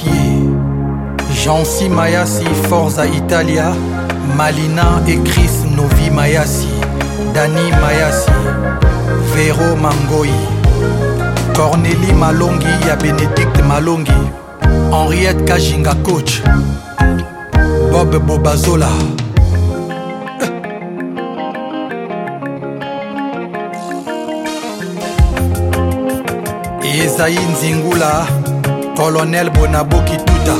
qualifiés. Jansi Mayasi, Forza Italia, Malina et Chris Novi Mayasi, Dani Mayasi, Vero Mangoi, Cornélie Malongi, ya Bénédicte Malongi, Henriette Kajinga Coach, Bob Bobazola. Esaïe Nzingula colonel bonaboki tuta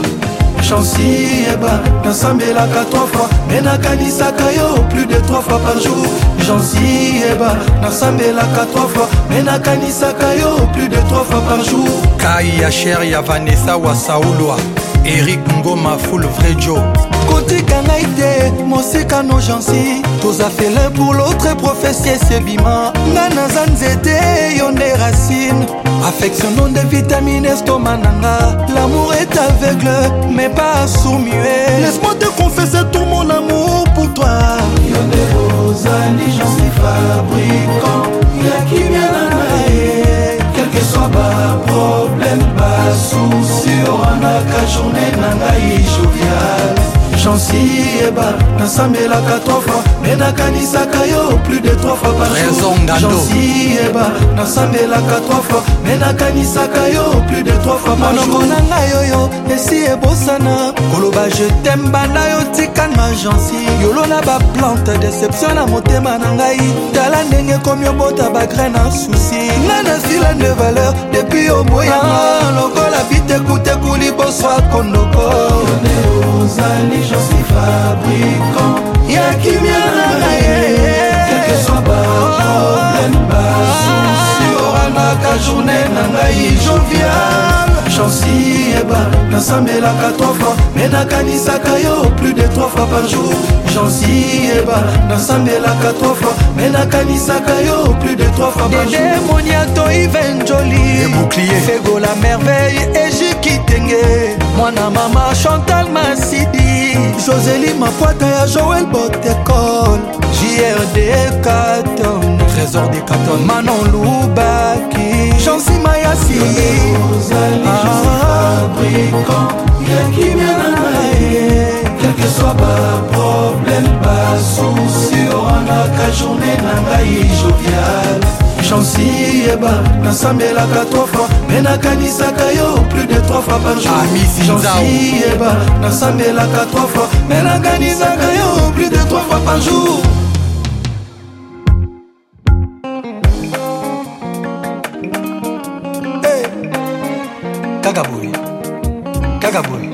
chansi eba nasambelaka 3 fois me nakanisaka yo plus de 3 fois par jour chansi eba nasambelaka 3 fois me nakanisaka yo plus de 3 fois par jour kai ya sher ya vanessa wa saulwa erik ngoma full vrai joe kotika ngai te mosika no jansi toza felin pour l'autre profesie sebima nga naza nzete yo nde racine affection non de vitamine estoma nanga lamour est aveugle mais pas soumue laisse-moi te confesser jansiyeba nasambelaka 3 fois me nakanisaka yo plus de 3 fois parjourjansiyeba nasambelaka 3 fois me nakanisaka yo plus de 3 fois monoko na ngai oyo esi ebosana koloba je tem banda yo tikanma jansi yolola baplante deception na motema na ngai tala ndenge komi obota bagrain na susi nga na silane de valeur depuis oboyanga ah, lokola bitekuteku liboso akondoko ozali na ngai jovial chansi eba nasambelaka 3 fois me nakanisaka yo plus de 3 fois par jour chansi eba nasambelaka 3 fois me nakanisaka yo plus de 3 fois par jour demoniato ivenjoli bouclier fego la merveille ejiki tenge mwana mama chantal masidi joseli mapwata ya joel botekol jrd 4 trésor de 4 manon luba koyeba nasambelaka 3 fois mpe nakanisaka yo plus de 3 fois par jourjosiyeba ah, nasambelaka 3 fois mpe nakanisaka yo plus de 3 fois par jour hey. Eh, kaka boye kaka boye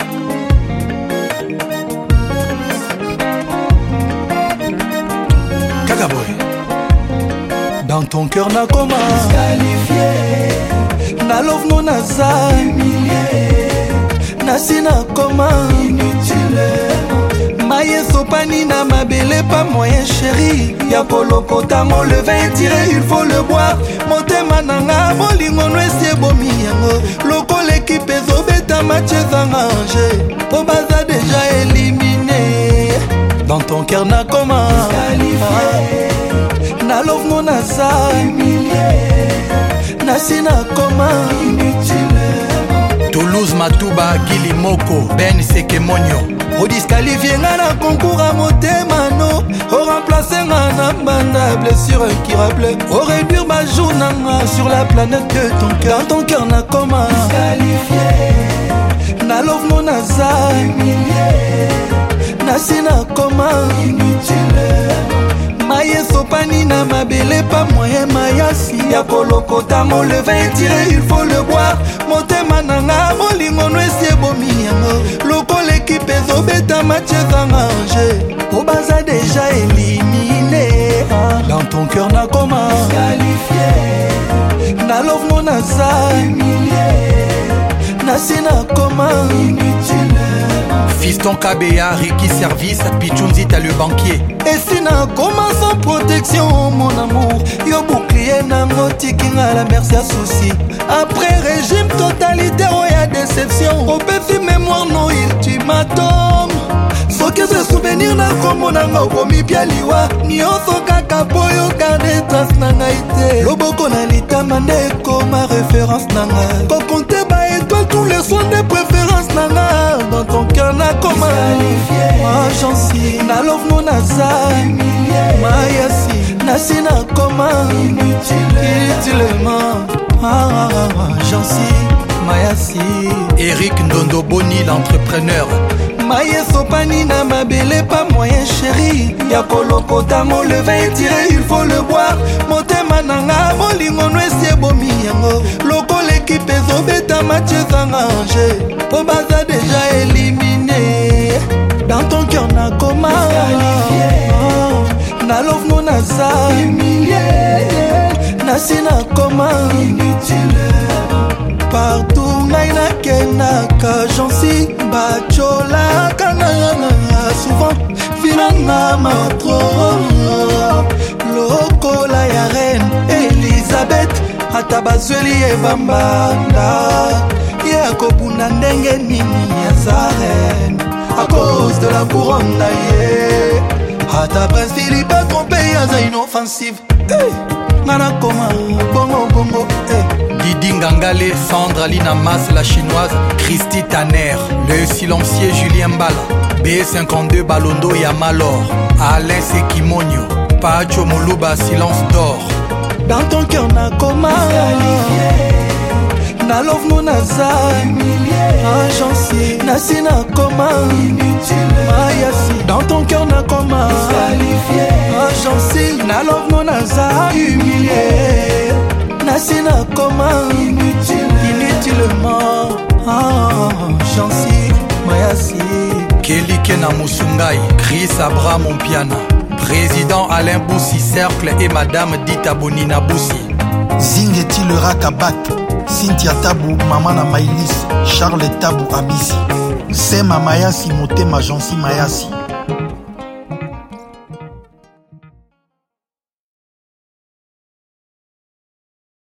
kaka boye dans ton cœur nakoma na love no naza nasi nakoma mai esopani na mabele pa moyen sheri ya kolokotango le vin tire il faut le boire motema nanga bolingono esi ebomi yango lokola ekipe ezobeta match ezanga ange mpo baza deja elimine dans ton cœur nakoma ah. nalovno naza nasi nakoma toulouse matuba kili moko ben sekemonio odiskalifie nga na konkour a motema no oremplace nga na mbanda blessure incurable oréduire bajour nanga sur la planète de ton cœur ton cœur nakoma nalovno naza nasi nakoma mai esopani na mabele pa moye mayasi ya kolokotango le vin etire il faut le boire motema nanga molingono esi ebomi yango lokola ekipe ezobeta match ezanga ange po baza deja elimine ah. dans ton cœur nakoma na lovno naza na si nakoma fiston kabeya riki service pichunzita le banquier esi nakoma sans protection mon amour yo bouclier nango tikinga la merci ya susi après régime totalitaire oya oh, déception opesi oh, mémoire no ultimatum soki eza souvenir na nkombo nanga okomi pia liwa nyonso kaka po yo garde trace na ngai te loboko na litama nde ekoma référence na ngai nakoma majansi na lovno naza mayasi nasi nakoma itilema jansi mayasi erik ndondo boni l'entrepreneur mayesopani na mabele pa moyen chéri ya kolokotango le vin etire il faut le boire motema nanga molingono esi ebomi yango lokola ekipe ezobeta match ezanga ange po baza alovno naza nasi nakoma partout ngai nakendaka jansi bacolaka nanga souvent vinanga matro lokola ya reine elizabeth ata bazweli evambanda ye akobunda ndenge nini aza reine à cause de la couronne na ye ata prince offensive nga nakoma bongobongo didi ngangale sandre alina mas la chinoise christi taner le silencier julien mbala b52 balondo ya malor alain sekimonio pacho moluba silence d'or dans ton cœur nakoma na love no naza agence nasi nakoma mayasi dans ton cœur nakoma agence na love no naza humilié nasi nakoma inutilement agence mayasi kelike na mosungai chris abraham ompiana président alain boussi cercle et madame dita bonina boussi zingeti le rakabat cynthia tabu mama na mailis charles tabu abisi se mamayasi motema jansi mayasi